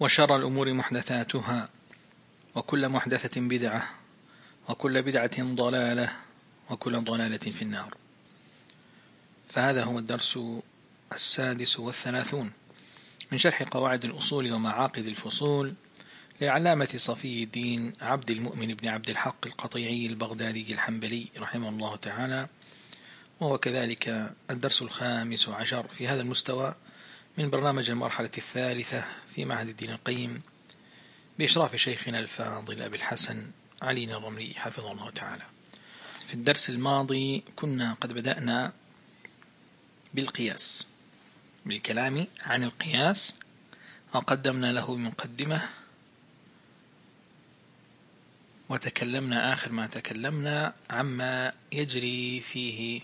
وشر الأمور محدثاتها وكل محدثة بدعة وكل بدعة ضلالة وكل ضلالة في النار. فهذا هو الدرس السادس والثلاثون من شرح قواعد الأصول ومعاقد الفصول لعلامة صفي الدين عبد المؤمن بن عبد الحق القطيعي البغدادي الحنبلي رحمه الله تعالى وهو كذلك الدرس الخامس عشر في هذا المستوى. من برنامج المرحلة الثالثة في معهد الدين القيم بإشراف شيخنا الفاضل أبي الحسن علي الرملي حفظه الله تعالى. في الدرس الماضي كنا قد بدأنا بالقياس بالكلام عن القياس وقدمنا له مقدمة وتكلمنا آخر ما تكلمنا عما يجري فيه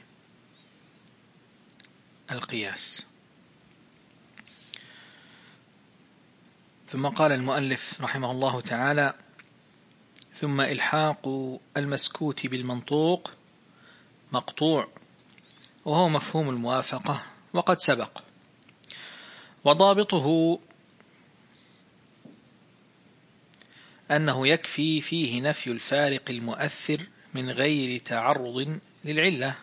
القياس. ثم قال المؤلف رحمه الله تعالى ثم إلحاق المسكوت بالمنطوق مقطوع وهو مفهوم الموافقة وقد سبق. وضابطه أنه يكفي فيه نفي الفارق المؤثر من غير تعرض للعلة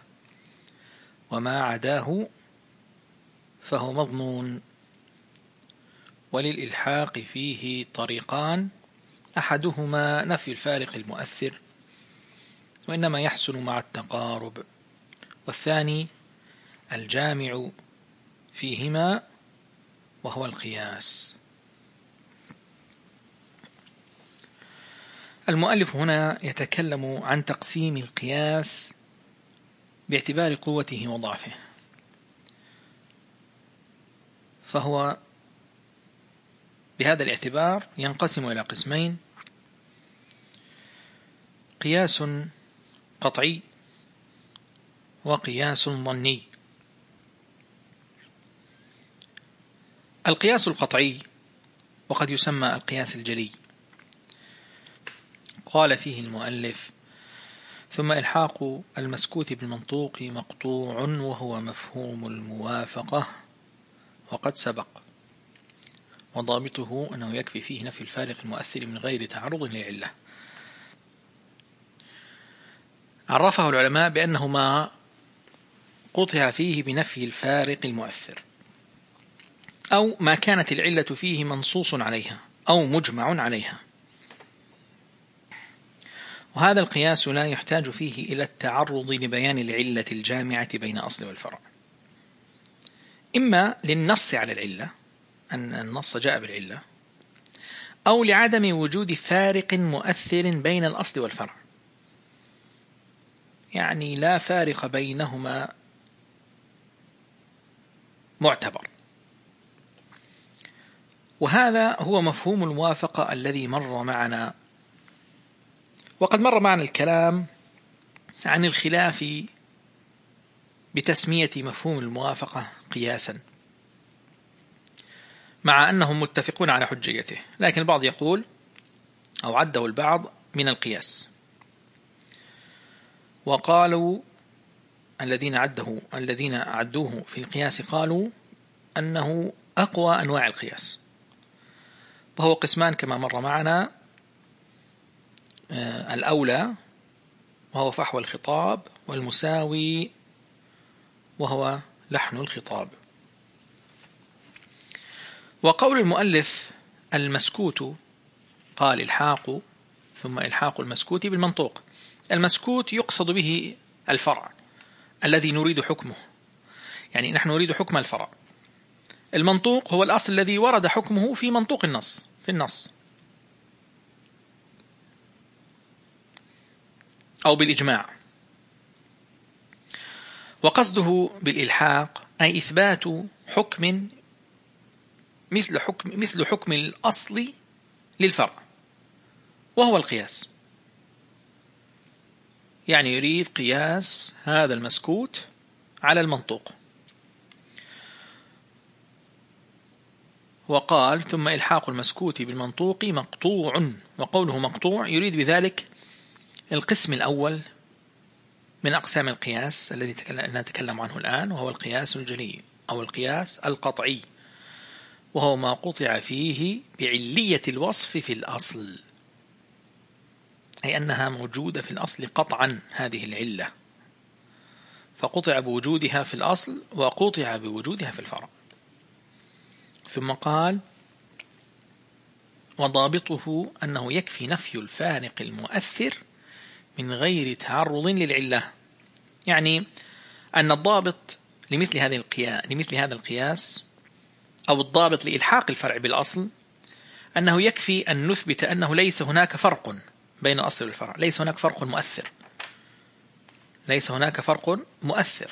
وما عداه فهو مضمون. وللإلحاق فيه طريقان أحدهما نفي الفارق المؤثر وإنما يحصل مع التقارب والثاني الجامع فيهما وهو القياس. المؤلف هنا يتكلم عن تقسيم القياس باعتبار قوته وضعفه فهو بهذا الاعتبار ينقسم إلى قسمين. قياس قطعي وقياس ظني. القياس القطعي وقد يسمى القياس الجلي. قال فيه المؤلف ثم إلحاق المسكوت بالمنطوق مقطوع وهو مفهوم الموافقة وقد سبق. وضابطه أنه يكفي فيه نفي الفارق المؤثر من غير تعرض للعلة. عرفه العلماء بأنه ما قطع فيه بنفي الفارق المؤثر أو ما كانت العلة فيه منصوص عليها أو مجمع عليها. وهذا القياس لا يحتاج فيه إلى التعرض لبيان العلة الجامعة بين أصل والفرع. إما للنص على العلة أن النص جاء بالعلة. أو لعدم وجود فارق مؤثر بين الأصل والفرع. يعني لا فارق بينهما معتبر. وهذا هو مفهوم الموافقة الذي مر معنا. وقد مر معنا الكلام عن الخلاف بتسمية مفهوم الموافقة قياسا. مع أنهم متفقون على حجيته. لكن البعض يقول أو عده البعض من القياس. وقالوا الذين عده الذين عدوه في القياس قالوا أنه أقوى أنواع القياس. وهو قسمان كما مر معنا آه، الأولى وهو فحوى الخطاب والمساوي وهو لحن الخطاب. وقول المؤلف المسكوت قال إلحاق ثم إلحاق المسكوت بالمنطوق. المسكوت يقصد به الفرع الذي نريد حكمه. يعني نحن نريد حكم الفرع. المنطوق هو الأصل الذي ورد حكمه في منطوق النص في النص. أو بالإجماع. وقصده بالإلحاق أي إثبات حكم مثل حكم مثل حكم الأصل للفرع وهو القياس. يعني يريد قياس هذا المسكوت على المنطوق. وقال ثم إلحاق المسكوت بالمنطوق مقطوع وقوله مقطوع يريد بذلك القسم الأول من أقسام القياس الذي نتكلم عنه الآن وهو القياس الجلي أو القياس القطعي. وهو ما قطع فيه بعلية الوصف في الأصل أي أنها موجودة في الأصل قطعا هذه العلة فقطع بوجودها في الأصل وقطع بوجودها في الفرع. ثم قال وضابطه أنه يكفي نفي الفارق المؤثر من غير تعرض للعلة. يعني أن الضابط لمثل هذه القياس لمثل هذا القياس أو الضابط لإلحاق الفرع بالأصل أنه يكفي أن نثبت أنه ليس هناك فرق بين الأصل والفرع. ليس هناك فرق مؤثر. ليس هناك فرق مؤثر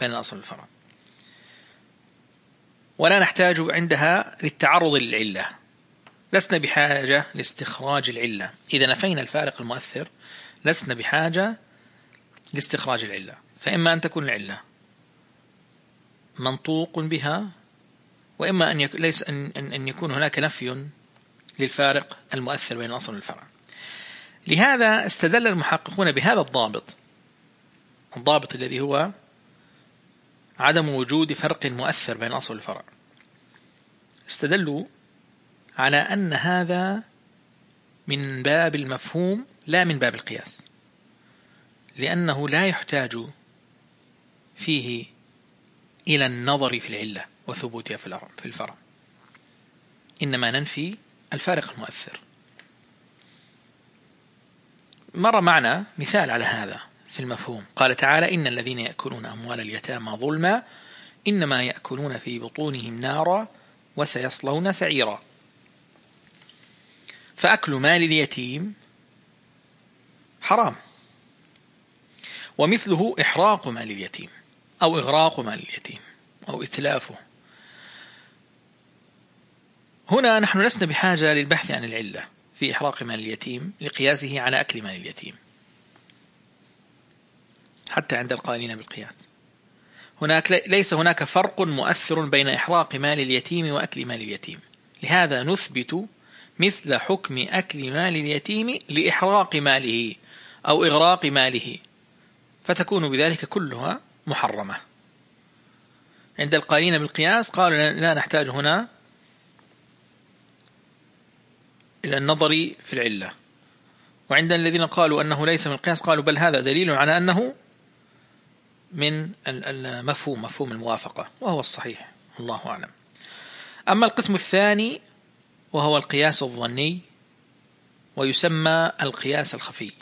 بين الأصل والفرع. ولا نحتاج عندها للتعرض للعلة. لسنا بحاجة لاستخراج العلة. إذا نفينا الفارق المؤثر لسنا بحاجة لاستخراج العلة. فإما أن تكون العلة منطوق بها وإما أن يكون ليس أن أن يكون هناك نفي للفارق المؤثر بين الأصل والفرع. لهذا استدل المحققون بهذا الضابط. الضابط الذي هو عدم وجود فرق مؤثر بين الأصل والفرع. استدلوا على أن هذا من باب المفهوم لا من باب القياس. لأنه لا يحتاج فيه إلى النظر في العلة. وثبوتها في الفرع. إنما ننفي الفارق المؤثر. مر معنا مثال على هذا في المفهوم. قال تعالى إن الذين يأكلون أموال اليتامى ظلما إنما يأكلون في بطونهم نارا وسيصلون سعيرا. فأكل مال اليتيم حرام. ومثله إحراق مال اليتيم أو إغراق مال اليتيم أو إتلافه. هنا نحن لسنا بحاجة للبحث عن العلة في إحراق مال اليتيم لقياسه على أكل مال اليتيم. حتى عند القائلين بالقياس. هناك ليس هناك فرق مؤثر بين إحراق مال اليتيم وأكل مال اليتيم. لهذا نثبت مثل حكم أكل مال اليتيم لإحراق ماله أو إغراق ماله. فتكون بذلك كلها محرمة. عند القائلين بالقياس قالوا لا نحتاج هنا إلى النظر في العلة. وعند الذين قالوا أنه ليس من القياس قالوا بل هذا دليل على أنه من المفهوم مفهوم الموافقة وهو الصحيح الله أعلم. أما القسم الثاني وهو القياس الظني ويسمى القياس الخفي.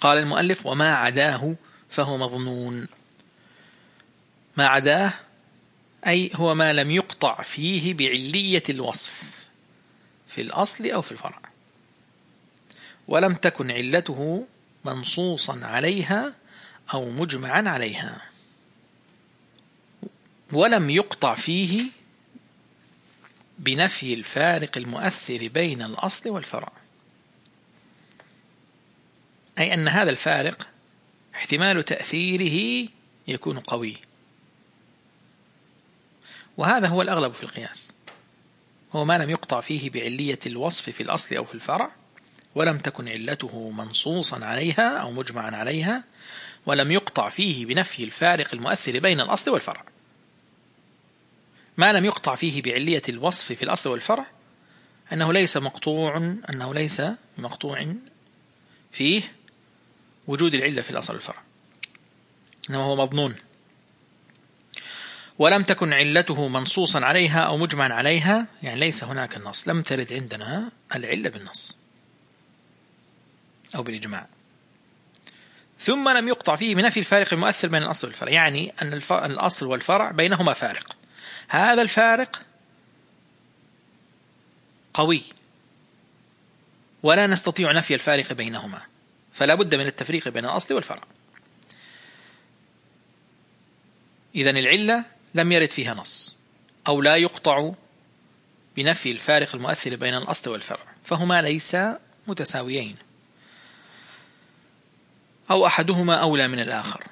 قال المؤلف وما عداه فهو مظنون. ما عداه أي هو ما لم يقطع فيه بعلية الوصف. في الأصل أو في الفرع. ولم تكن علته منصوصا عليها أو مجمعا عليها. ولم يقطع فيه بنفي الفارق المؤثر بين الأصل والفرع. أي أن هذا الفارق احتمال تأثيره يكون قوي. وهذا هو الأغلب في القياس. هو ما لم يقطع فيه بعلية الوصف في الأصل أو في الفرع ولم تكن علته منصوصا عليها أو مجمعا عليها ولم يقطع فيه بنفي الفارق المؤثر بين الأصل والفرع. ما لم يقطع فيه بعلية الوصف في الأصل والفرع أنه ليس مقطوع أنه ليس مقطوع فيه وجود العلة في الأصل والفرع إنما هو مضنون ولم تكن علته منصوصا عليها أو مجمعا عليها يعني ليس هناك النص لم ترد عندنا العلة بالنص أو بالإجماع. ثم لم يقطع فيه بنفي الفارق المؤثر بين الأصل والفرع يعني أن الأصل والفرع بينهما فارق. هذا الفارق قوي ولا نستطيع نفي الفارق بينهما فلا بد من التفريق بين الأصل والفرع. إذا العلة لم يرد فيها نص أو لا يقطع بنفي الفارق المؤثر بين الأصل والفرع فهما ليسا متساويين. أو أحدهما أولى من الآخر.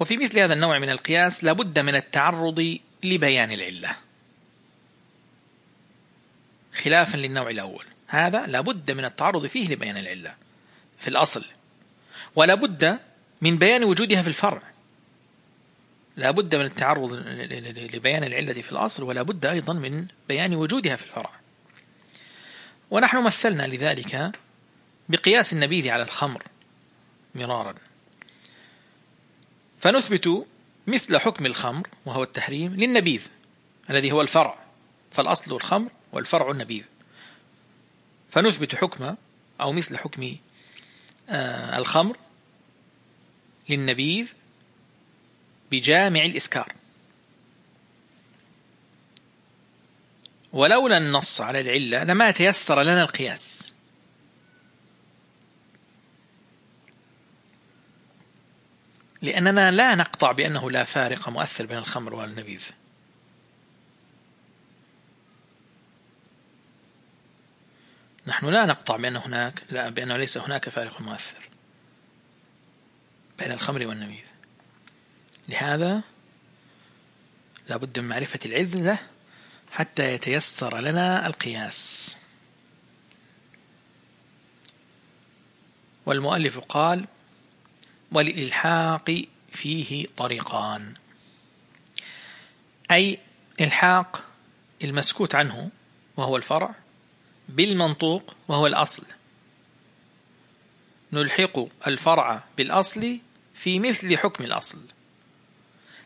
وفي مثل هذا النوع من القياس لابد من التعرض لبيان العلة. خلافا للنوع الأول. هذا لابد من التعرض فيه لبيان العلة في الأصل. ولا بد من بيان وجودها في الفرع. لا بد من التعرض لبيان العلة في الأصل ولا بد أيضا من بيان وجودها في الفرع. ونحن مثلنا لذلك بقياس النبيذ على الخمر مرارا. فنثبت مثل حكم الخمر وهو التحريم للنبيذ الذي هو الفرع. فالأصل الخمر والفرع النبيذ. فنثبت حكم أو مثل حكم آه، الخمر للنبيذ بجامع الإسكار. ولولا النص على العلة لما تيسر لنا القياس. لأننا لا نقطع بأنه لا فارق مؤثر بين الخمر والنبيذ. نحن لا نقطع بأن هناك لا بأنه ليس هناك فارق مؤثر. بين الخمر والنبيذ لهذا لابد من معرفة العذلة حتى يتيسر لنا القياس. والمؤلف قال وللإلحاق فيه طريقان. أي إلحاق المسكوت عنه وهو الفرع بالمنطوق وهو الأصل. نلحق الفرع بالأصل في مثل حكم الأصل.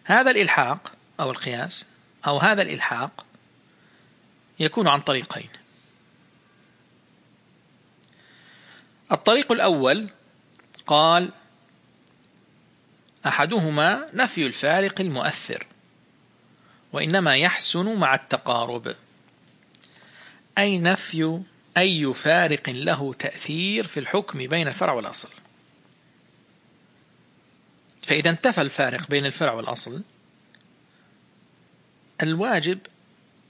هذا الإلحاق أو القياس أو هذا الإلحاق يكون عن طريقين. الطريق الأول قال أحدهما نفي الفارق المؤثر وإنما يحسن مع التقارب. أي نفي أي فارق له تأثير في الحكم بين الفرع والأصل. فإذا انتفى الفارق بين الفرع والأصل الواجب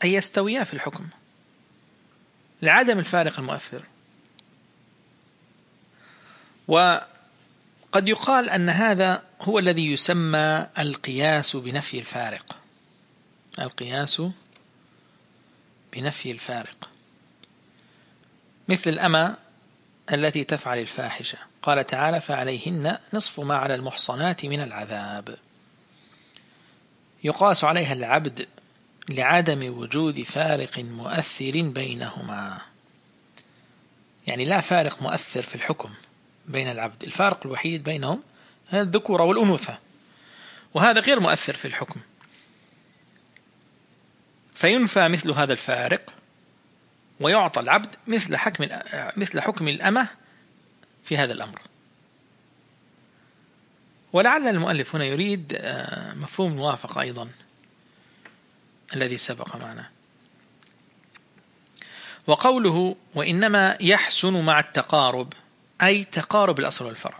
أن يستويا في الحكم. لعدم الفارق المؤثر. وقد يقال أن هذا هو الذي يسمى القياس بنفي الفارق. القياس بنفي الفارق. مثل الأمة التي تفعل الفاحشة. قال تعالى فعليهن نصف ما على المحصنات من العذاب. يقاس عليها العبد لعدم وجود فارق مؤثر بينهما. يعني لا فارق مؤثر في الحكم بين العبد. الفارق الوحيد بينهم الذكورة والأنوثة وهذا غير مؤثر في الحكم. فينفى مثل هذا الفارق ويعطى العبد مثل حكم مثل حكم الأمة في هذا الأمر. ولعل المؤلف هنا يريد آه، مفهوم الموافقة أيضا الذي سبق معنا. وقوله وإنما يحسن مع التقارب أي تقارب الأصل والفرع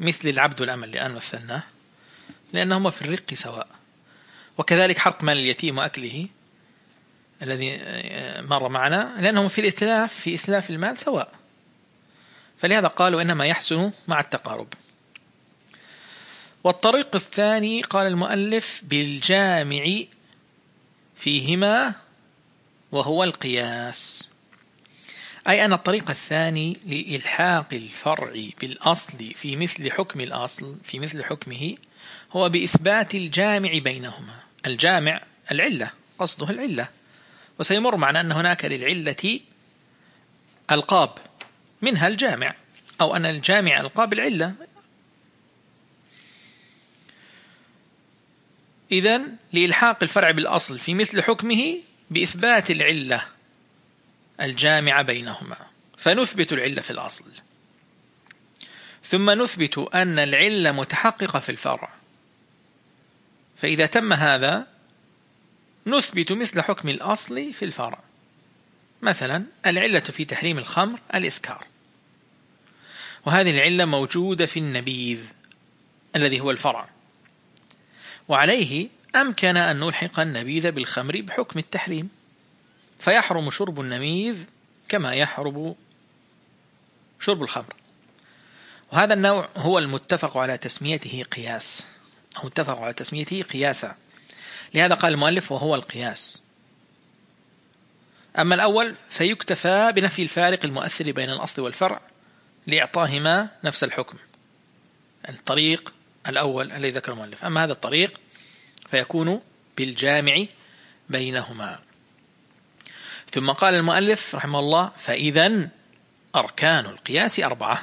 مثل العبد والأمل الآن مثلناه لأنهما في الرق سواء. وكذلك حرق مال اليتيم وأكله الذي آه، مر معنا لأنهم في الإتلاف في إتلاف المال سواء. فلهذا قالوا إنما يحسن مع التقارب. والطريق الثاني قال المؤلف بالجامع فيهما وهو القياس. أي أن الطريق الثاني لإلحاق الفرع بالأصل في مثل حكم الأصل في مثل حكمه هو بإثبات الجامع بينهما. الجامع العلة قصده العلة. وسيمر معنا أن هناك للعلة ألقاب. منها الجامع أو أن الجامع ألقاب العلة إذا لإلحاق الفرع بالأصل في مثل حكمه بإثبات العلة الجامعة بينهما فنثبت العلة في الأصل. ثم نثبت أن العلة متحققة في الفرع. فإذا تم هذا نثبت مثل حكم الأصل في الفرع. مثلا العلة في تحريم الخمر الإسكار. وهذه العلة موجودة في النبيذ الذي هو الفرع. وعليه أمكن أن نلحق النبيذ بالخمر بحكم التحريم. فيحرم شرب النبيذ كما يحرم شرب الخمر. وهذا النوع هو المتفق على تسميته قياس. أو متفق على تسميته قياسا. لهذا قال المؤلف وهو القياس. أما الأول فيكتفى بنفي الفارق المؤثر بين الأصل والفرع لإعطاهما نفس الحكم. الطريق الأول الذي ذكر المؤلف. أما هذا الطريق فيكون بالجامع بينهما. ثم قال المؤلف رحمه الله فإذا أركان القياس أربعة.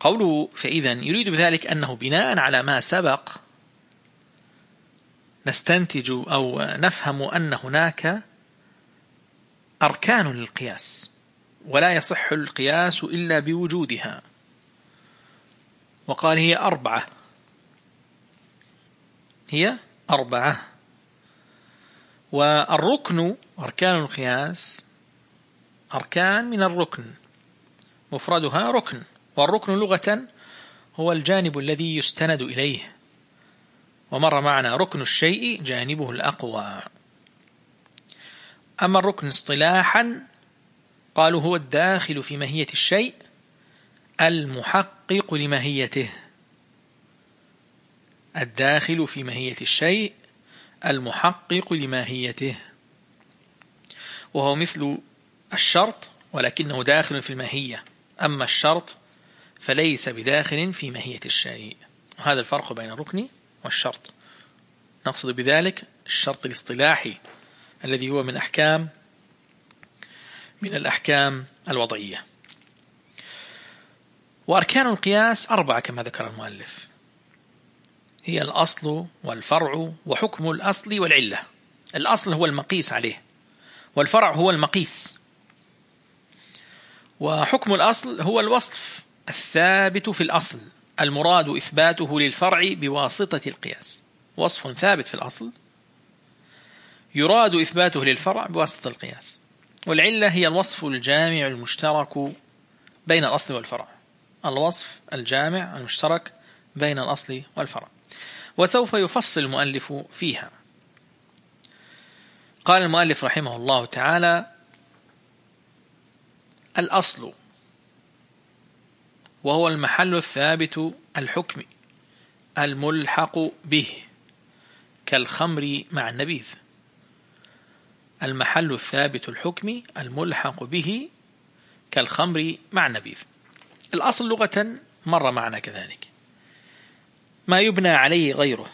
قوله فإذا يريد بذلك أنه بناء على ما سبق نستنتج أو نفهم أن هناك أركان للقياس ولا يصح القياس إلا بوجودها. وقال هي أربعة. هي أربعة. والركن أركان القياس أركان من الركن. مفردها ركن. والركن لغة هو الجانب الذي يستند إليه. ومر معنا ركن الشيء جانبه الأقوى. أما الركن اصطلاحا قالوا هو الداخل في ماهية الشيء المحقق لماهيته. الداخل في ماهية الشيء المحقق لماهيته. وهو مثل الشرط ولكنه داخل في الماهية. أما الشرط فليس بداخل في ماهية الشيء. وهذا الفرق بين الركن والشرط. نقصد بذلك الشرط الاصطلاحي. الذي هو من أحكام من الأحكام الوضعية. وأركان القياس أربعة كما ذكر المؤلف. هي الأصل والفرع وحكم الأصل والعلة. الأصل هو المقيس عليه والفرع هو المقيس. وحكم الأصل هو الوصف الثابت في الأصل المراد إثباته للفرع بواسطة القياس. وصف ثابت في الأصل يراد إثباته للفرع بواسطة القياس. والعلة هي الوصف الجامع المشترك بين الأصل والفرع. الوصف الجامع المشترك بين الأصل والفرع. وسوف يفصل المؤلف فيها. قال المؤلف رحمه الله تعالى الأصل وهو المحل الثابت الحكم الملحق به كالخمر مع النبيذ. المحل الثابت الحكم الملحق به كالخمر مع النبيذ. الأصل لغة مر معنا كذلك. ما يبنى عليه غيره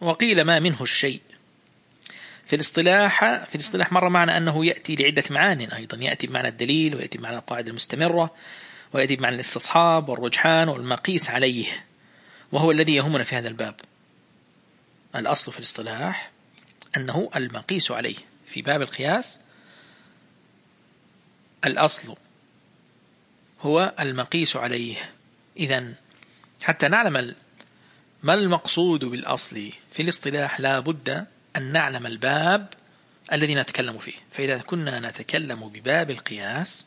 وقيل ما منه الشيء. في الاصطلاح في الاصطلاح مر معنا أنه يأتي لعدة معان أيضا. يأتي بمعنى الدليل ويأتي بمعنى القاعدة المستمرة ويأتي بمعنى الاستصحاب والرجحان والمقيس عليه وهو الذي يهمنا في هذا الباب. الأصل في الاصطلاح أنه المقيس عليه. في باب القياس الأصل هو المقيس عليه. إذا حتى نعلم ما المقصود بالأصل في الاصطلاح لا بد أن نعلم الباب الذي نتكلم فيه. فإذا كنا نتكلم بباب القياس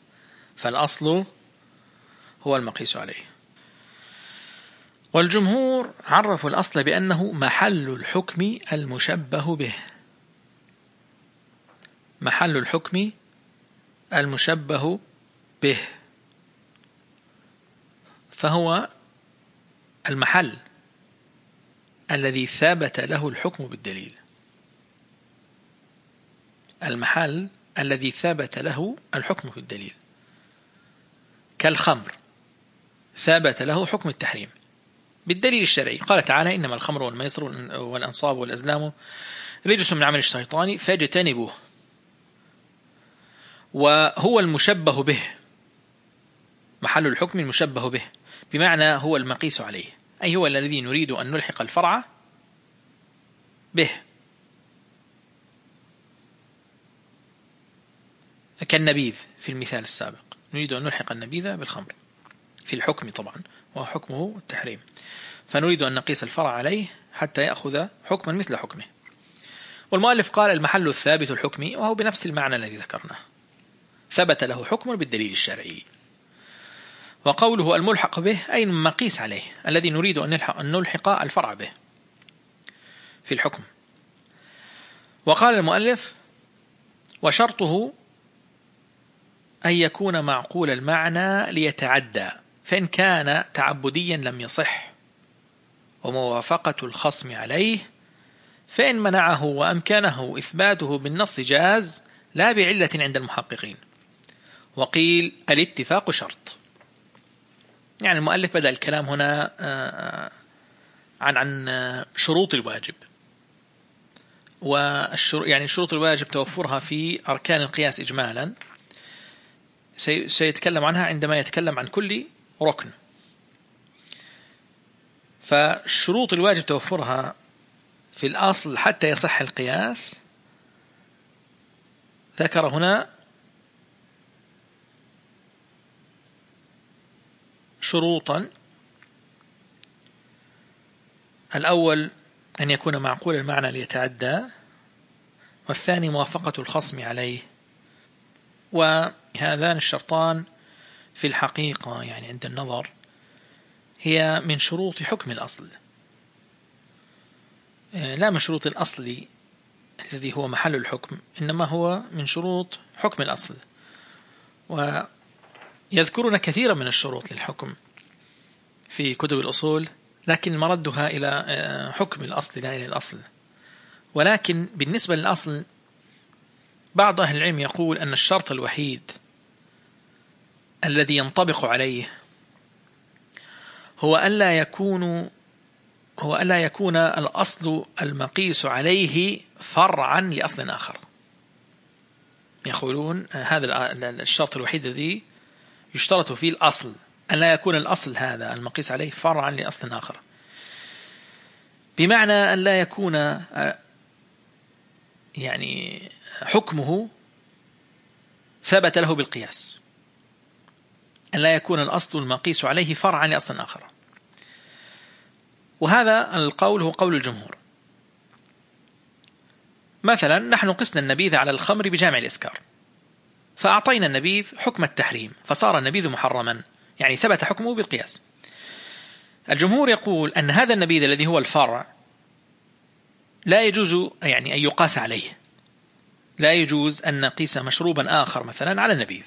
فالأصل هو المقيس عليه. والجمهور عرفوا الأصل بأنه محل الحكم المشبه به. محل الحكم المشبه به. فهو المحل الذي ثبت له الحكم بالدليل. المحل الذي ثبت له الحكم في الدليل. كالخمر ثبت له حكم التحريم بالدليل الشرعي. قال تعالى إنما الخمر والميسر والأنصاب والأزلام رجس من عمل الشيطان فاجتنبوه. وهو المشبه به. محل الحكم المشبه به. بمعنى هو المقيس عليه. أي هو الذي نريد أن نلحق الفرع به. كالنبيذ في المثال السابق. نريد أن نلحق النبيذ بالخمر. في الحكم طبعا وحكمه التحريم. فنريد أن نقيس الفرع عليه حتى يأخذ حكما مثل حكمه. والمؤلف قال المحل الثابت الحكمي وهو بنفس المعنى الذي ذكرناه. ثبت له حكم بالدليل الشرعي. وقوله الملحق به أي المقيس عليه الذي نريد أن نلحق الفرع به في الحكم. وقال المؤلف وشرطه أن يكون معقول المعنى ليتعدى فإن كان تعبديا لم يصح وموافقة الخصم عليه فإن منعه وأمكنه إثباته بالنص جاز لا بعلة عند المحققين. وقيل الاتفاق شرط. يعني المؤلف بدأ الكلام هنا آه، آه، عن عن شروط الواجب. والشر يعني شروط الواجب توفرها في أركان القياس إجمالا. سيتكلم عنها عندما يتكلم عن كل ركن. فشروط الواجب توفرها في الأصل حتى يصح القياس. ذكر هنا شروطا. الأول أن يكون معقول المعنى ليتعدى والثاني موافقة الخصم عليه. وهذان الشرطان في الحقيقة يعني عند النظر هي من شروط حكم الأصل. لا من شروط الأصل الذي هو محل الحكم إنما هو من شروط حكم الأصل. ويذكرون كثيرا من الشروط للحكم في كتب الأصول لكن مردها إلى آه، حكم الأصل لا إلى الأصل. ولكن بالنسبة للأصل بعض أهل العلم يقول أن الشرط الوحيد الذي ينطبق عليه هو ألا يكون هو ألا يكون الأصل المقيس عليه فرعا لأصل آخر. يقولون هذا الشرط الوحيد الذي يشترط فيه الأصل أن لا يكون الأصل هذا المقيس عليه فرعا لأصل آخر. بمعنى أن لا يكون يعني حكمه ثبت له بالقياس. أن لا يكون الأصل المقيس عليه فرعا لأصل آخر. وهذا القول هو قول الجمهور. مثلا نحن قسنا النبيذ على الخمر بجامع الإسكار. فأعطينا النبيذ حكم التحريم فصار النبيذ محرما يعني ثبت حكمه بالقياس. الجمهور يقول أن هذا النبيذ الذي هو الفرع لا يجوز يعني أن يقاس عليه. لا يجوز أن نقيس مشروبا آخر مثلا على النبيذ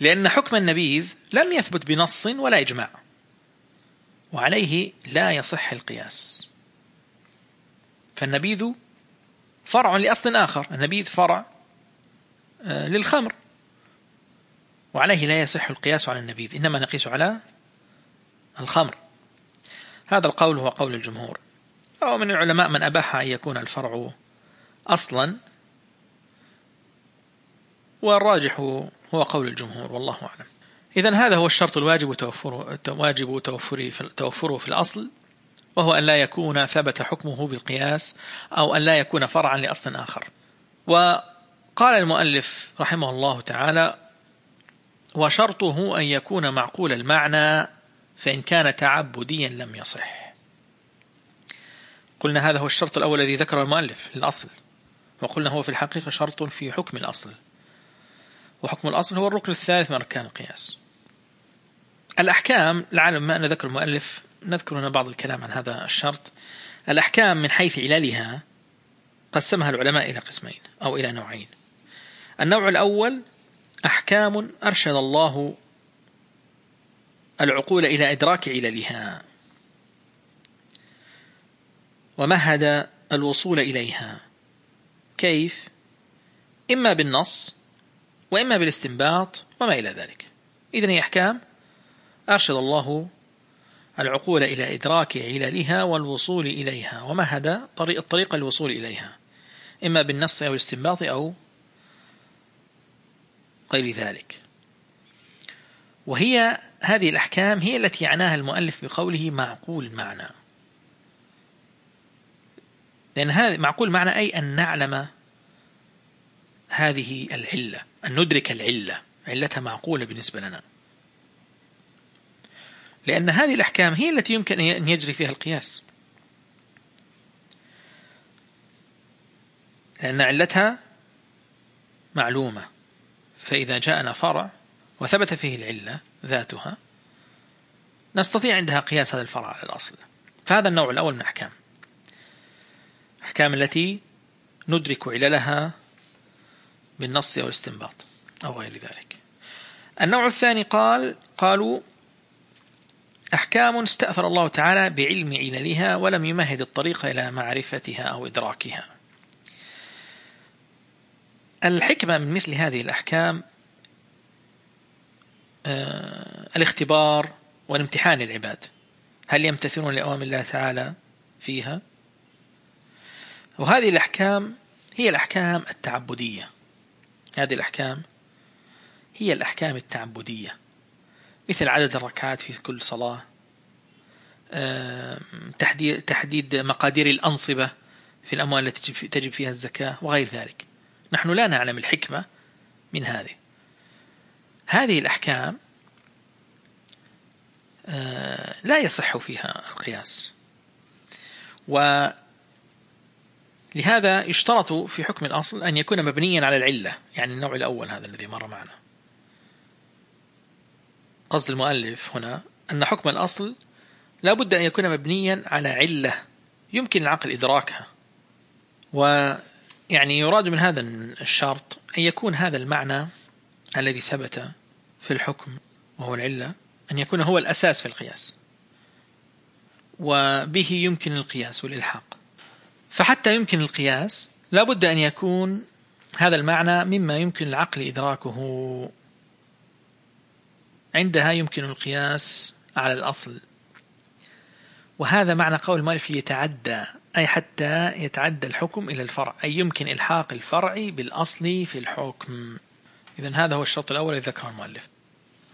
لأن حكم النبيذ لم يثبت بنص ولا إجماع. وعليه لا يصح القياس. فالنبيذ فرع لأصل آخر. النبيذ فرع للخمر. وعليه لا يصح القياس على النبيذ إنما نقيس على الخمر. هذا القول هو قول الجمهور. أو من العلماء من أباح أن يكون الفرع أصلا. والراجح هو قول الجمهور والله أعلم. إذا هذا هو الشرط الواجب توفره واجب توفره في, توفره في الأصل وهو أن لا يكون ثبت حكمه بالقياس أو أن لا يكون فرعا لأصل آخر. وقال المؤلف رحمه الله تعالى وشرطه أن يكون معقول المعنى فإن كان تعبديا لم يصح. قلنا هذا هو الشرط الأول الذي ذكر المؤلف للأصل وقلنا هو في الحقيقة شرط في حكم الأصل وحكم الأصل هو الركن الثالث من أركان القياس. الأحكام لعلم ما أن ذكر المؤلف نذكر هنا بعض الكلام عن هذا الشرط. الأحكام من حيث علالها قسمها العلماء إلى قسمين أو إلى نوعين. النوع الأول أحكام أرشد الله العقول إلى إدراك عللها. ومهد الوصول إليها. كيف؟ إما بالنص وإما بالاستنباط وما إلى ذلك. إذن هي أحكام أرشد الله العقول إلى إدراك عللها والوصول إليها. ومهد طريق الطريق للوصول إليها. إما بالنص أو الاستنباط أو غير ذلك. وهي هذه الأحكام هي التي عناها المؤلف بقوله معقول معنى. لأن هذا معقول معنى أي أن نعلم هذه العلة أن ندرك العلة علتها معقولة بالنسبة لنا. لأن هذه الأحكام هي التي يمكن أن يجري فيها القياس. لأن علتها معلومة. فإذا جاءنا فرع وثبت فيه العلة ذاتها نستطيع عندها قياس هذا الفرع على الأصل. فهذا النوع الأول من الأحكام. الأحكام التي ندرك عللها بالنص أو الاستنباط أو غير ذلك. النوع الثاني قال قالوا أحكام استأثر الله تعالى بعلم عللها ولم يمهد الطريق إلى معرفتها أو إدراكها. الحكمة من مثل هذه الأحكام آه، الاختبار والامتحان للعباد. هل يمتثلون لأوامر الله تعالى فيها؟ وهذه الأحكام هي الأحكام التعبدية. هذه الأحكام هي الأحكام التعبدية. مثل عدد الركعات في كل صلاة تحديد, تحديد مقادير الأنصبة في الأموال التي تجب فيها الزكاة وغير ذلك. نحن لا نعلم الحكمة من هذه. هذه الأحكام آه، لا يصح فيها القياس. ولهذا يشترط في حكم الأصل أن يكون مبنيا على العلة يعني النوع الأول هذا الذي مر معنا. قصد المؤلف هنا أن حكم الأصل لا بد أن يكون مبنيا على علة يمكن العقل إدراكها. ويعني يراد من هذا الشرط أن يكون هذا المعنى الذي ثبت في الحكم وهو العلة أن يكون هو الأساس في القياس. وبه يمكن القياس والإلحاق. فحتى يمكن القياس لا بد أن يكون هذا المعنى مما يمكن العقل إدراكه. عندها يمكن القياس على الأصل. وهذا معنى قول المؤلف يتعدى. أي حتى يتعدى الحكم إلى الفرع أي يمكن إلحاق الفرع بالأصل في الحكم. إذا هذا هو الشرط الأول الذي ذكره المؤلف.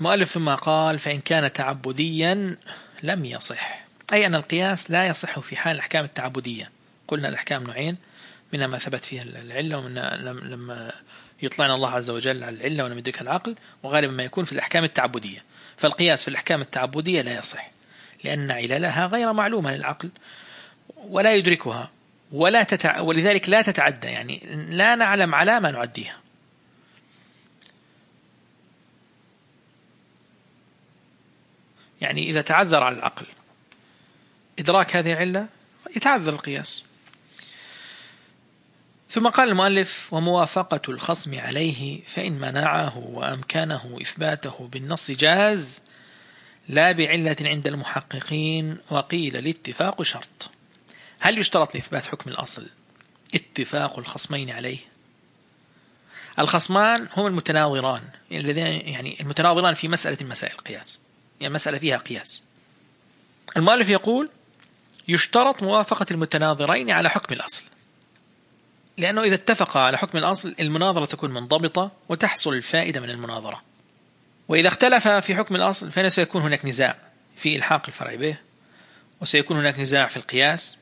المؤلف ثم قال فإن كان تعبديا لم يصح. أي أن القياس لا يصح في حال الأحكام التعبدية. قلنا الأحكام نوعين منها ما ثبت فيها العلة ومنها لما يطلعنا الله عز وجل على العلة ولم يدركها العقل وغالبا ما يكون في الأحكام التعبدية. فالقياس في الأحكام التعبدية لا يصح لأن عللها غير معلومة للعقل. ولا يدركها ولا تتع... ولذلك لا تتعدى يعني لا نعلم على ما نعديها. يعني إذا تعذر على العقل إدراك هذه العلة يتعذر القياس. ثم قال المؤلف وموافقة الخصم عليه فإن منعه وأمكنه إثباته بالنص جاز لا بعلة عند المحققين وقيل الاتفاق شرط. هل يشترط لإثبات حكم الأصل؟ اتفاق الخصمين عليه. الخصمان هم المتناظران يعني المتناظران في مسألة مسائل القياس يعني مسألة فيها قياس. المؤلف يقول يشترط موافقة المتناظرين على حكم الأصل. لأنه إذا اتفقا على حكم الأصل المناظرة تكون منضبطة وتحصل الفائدة من المناظرة. وإذا اختلف في حكم الأصل فإن سيكون هناك نزاع في إلحاق الفرع به وسيكون هناك نزاع في القياس.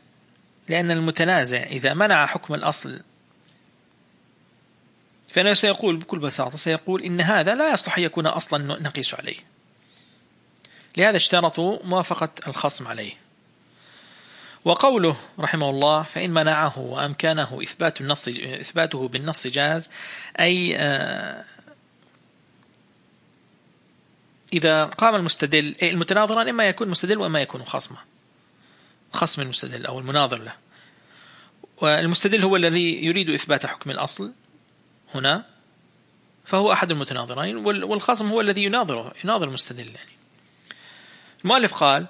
لأن المتنازع إذا منع حكم الأصل فإنه سيقول بكل بساطة سيقول إن هذا لا يصلح أن يكون أصلا نقيس عليه. لهذا اشترطوا موافقة الخصم عليه. وقوله رحمه الله فإن منعه وأمكانه إثبات النص إثباته بالنص جاز أي آه، إذا قام المستدل المتناظران إما يكون مستدل وإما يكون خصما. خصم المستدل أو المناظر له. والمستدل هو الذي يريد إثبات حكم الأصل هنا فهو أحد المتناظرين والخصم هو الذي يناظره يناظر المستدل يعني. المؤلف قال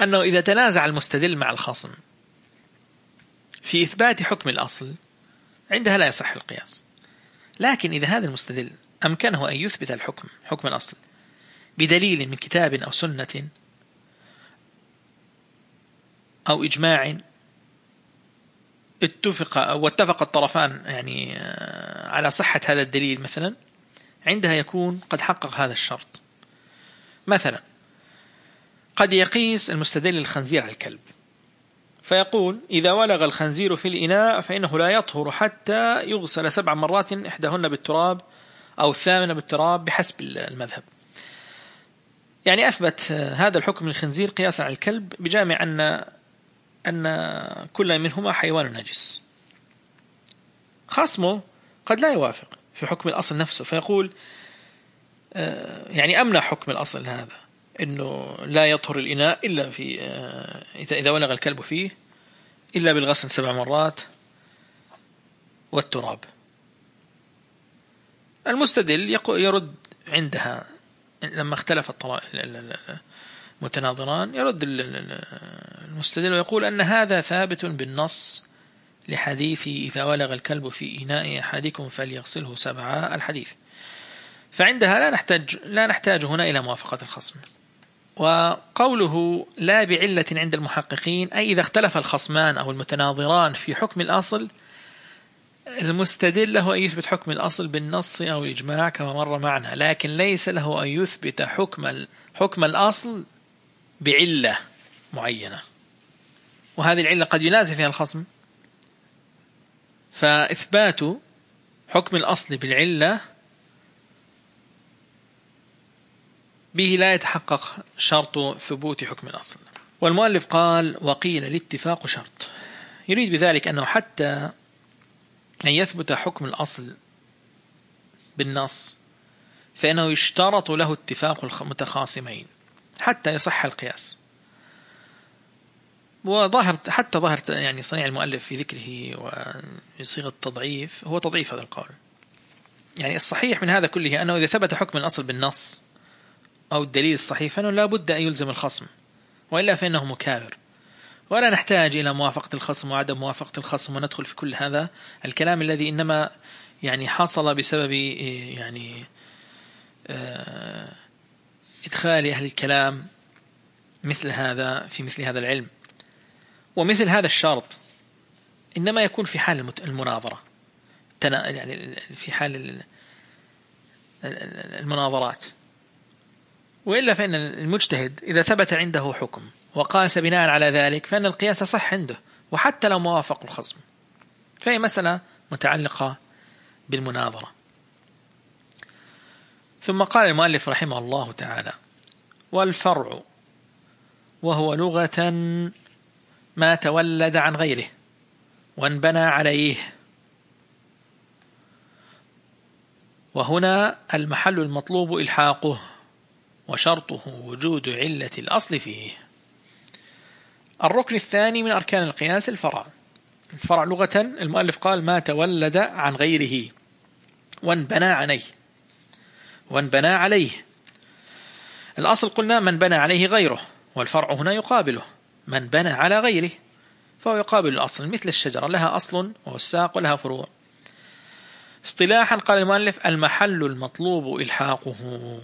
أنه إذا تنازع المستدل مع الخصم في إثبات حكم الأصل عندها لا يصح القياس. لكن إذا هذا المستدل أمكنه أن يثبت الحكم حكم الأصل بدليل من كتاب أو سنة أو إجماع اتفق واتفق الطرفان يعني آه، على صحة هذا الدليل مثلا عندها يكون قد حقق هذا الشرط. مثلا قد يقيس المستدل الخنزير على الكلب فيقول إذا ولغ الخنزير في الإناء فإنه لا يطهر حتى يغسل سبع مرات إحداهن بالتراب أو الثامنة بالتراب بحسب المذهب. يعني أثبت هذا الحكم للخنزير قياسا على الكلب بجامع أن أن كل منهما حيوان نجس. خصمه قد لا يوافق في حكم الأصل نفسه فيقول آه، يعني أمنع حكم الأصل هذا أنه لا يطهر الإناء إلا في آه، إذا ولغ الكلب فيه إلا بالغسل سبع مرات والتراب. المستدل يرد عندها لما اختلف المتناظران يرد المستدل ويقول أن هذا ثابت بالنص لحديث إذا ولغ الكلب في إناء أحدكم فليغسله سبعة الحديث. فعندها لا نحتاج لا نحتاج هنا إلى موافقة الخصم. وقوله لا بعلة عند المحققين أي إذا اختلف الخصمان أو المتناظران في حكم الأصل المستدل له أن يثبت حكم الأصل بالنص أو الإجماع كما مر معنا لكن ليس له أن يثبت حكم حكم الأصل بعلة معينة. وهذه العلة قد ينازع فيها الخصم. فإثبات حكم الأصل بالعلة به لا يتحقق شرط ثبوت حكم الأصل. والمؤلف قال وقيل الاتفاق شرط يريد بذلك أنه حتى أن يثبت حكم الأصل بالنص فإنه يشترط له اتفاق المتخاصمين حتى يصح القياس. وظاهر حتى ظاهر يعني صنيع المؤلف في ذكره وصيغة التضعيف هو تضعيف هذا القول. يعني الصحيح من هذا كله أنه إذا ثبت حكم الأصل بالنص أو الدليل الصحيح فإنه لا بد أن يلزم الخصم وإلا فإنه مكابر. ولا نحتاج إلى موافقة الخصم وعدم موافقة الخصم وندخل في كل هذا الكلام الذي إنما يعني حصل بسبب يعني آه، إدخال أهل الكلام مثل هذا في مثل هذا العلم. ومثل هذا الشرط إنما يكون في حال المناظرة. يعني في حال المناظرات. وإلا فإن المجتهد إذا ثبت عنده حكم وقاس بناء على ذلك فإن القياس صح عنده وحتى لو موافق الخصم. فهي مسألة متعلقة بالمناظرة. ثم قال المؤلف رحمه الله تعالى والفرع وهو لغة ما تولد عن غيره وانبنى عليه. وهنا المحل المطلوب إلحاقه وشرطه وجود علة الأصل فيه. الركن الثاني من أركان القياس الفرع. الفرع لغة المؤلف قال ما تولد عن غيره وانبنى عليه. وانبنى عليه. الأصل قلنا من بنى عليه غيره والفرع هنا يقابله. من بنى على غيره فهو يقابل الأصل مثل الشجرة لها أصل وهو الساق ولها فروع. اصطلاحا قال المؤلف المحل المطلوب إلحاقه.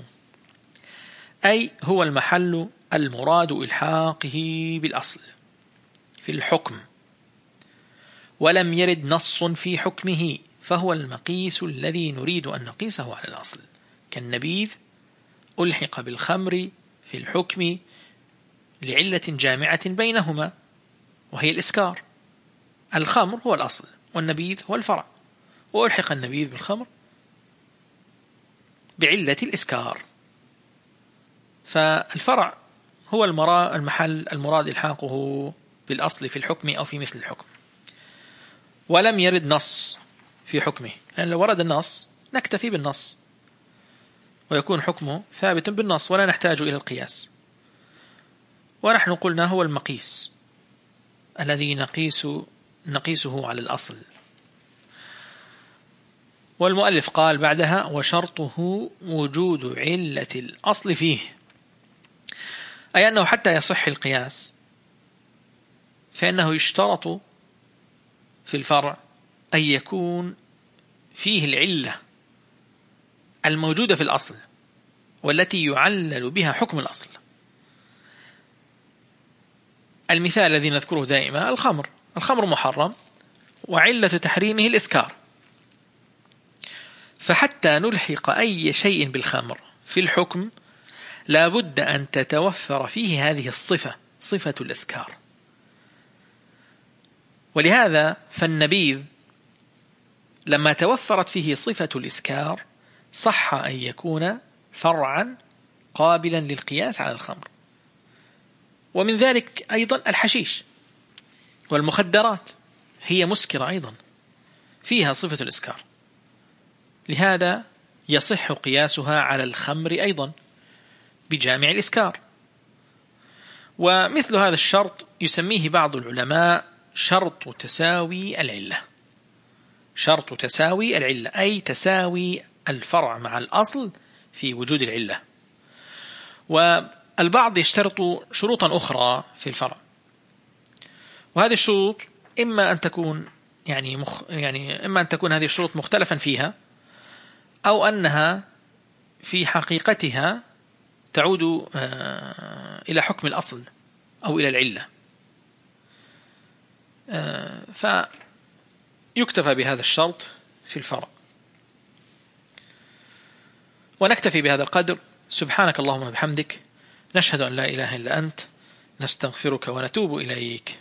أي هو المحل المراد إلحاقه بالأصل في الحكم. ولم يرد نص في حكمه فهو المقيس الذي نريد أن نقيسه على الأصل. كالنبيذ ألحق بالخمر في الحكم لعلة جامعة بينهما وهي الإسكار. الخمر هو الأصل والنبيذ هو الفرع. وألحق النبيذ بالخمر بعلة الإسكار. فالفرع هو المحل المراد إلحاقه بالأصل في الحكم أو في مثل الحكم. ولم يرد نص في حكمه. لأن لو ورد النص نكتفي بالنص. ويكون حكمه ثابت بالنص ولا نحتاج إلى القياس. ونحن قلنا هو المقيس الذي نقيس نقيسه على الأصل. والمؤلف قال بعدها وشرطه وجود علة الأصل فيه. أي أنه حتى يصح القياس فإنه يشترط في الفرع أن يكون فيه العلة. الموجودة في الأصل والتي يعلل بها حكم الأصل. المثال الذي نذكره دائما الخمر. الخمر محرم وعلة تحريمه الإسكار. فحتى نلحق أي شيء بالخمر في الحكم لا بد أن تتوفر فيه هذه الصفة صفة الإسكار. ولهذا فالنبيذ لما توفرت فيه صفة الإسكار صح أن يكون فرعا قابلا للقياس على الخمر. ومن ذلك أيضا الحشيش والمخدرات هي مسكرة أيضا فيها صفة الإسكار. لهذا يصح قياسها على الخمر أيضا بجامع الإسكار. ومثل هذا الشرط يسميه بعض العلماء شرط تساوي العلة. شرط تساوي العلة أي تساوي الفرع مع الأصل في وجود العلة. والبعض يشترط شروطا أخرى في الفرع. وهذه الشروط إما أن تكون يعني مخ يعني إما أن تكون هذه الشروط مختلفا فيها أو أنها في حقيقتها تعود آه، إلى حكم الأصل أو إلى العلة. آه، فيكتفى بهذا الشرط في الفرع. ونكتفي بهذا القدر. سبحانك اللهم وبحمدك. نشهد أن لا إله إلا أنت. نستغفرك ونتوب إليك.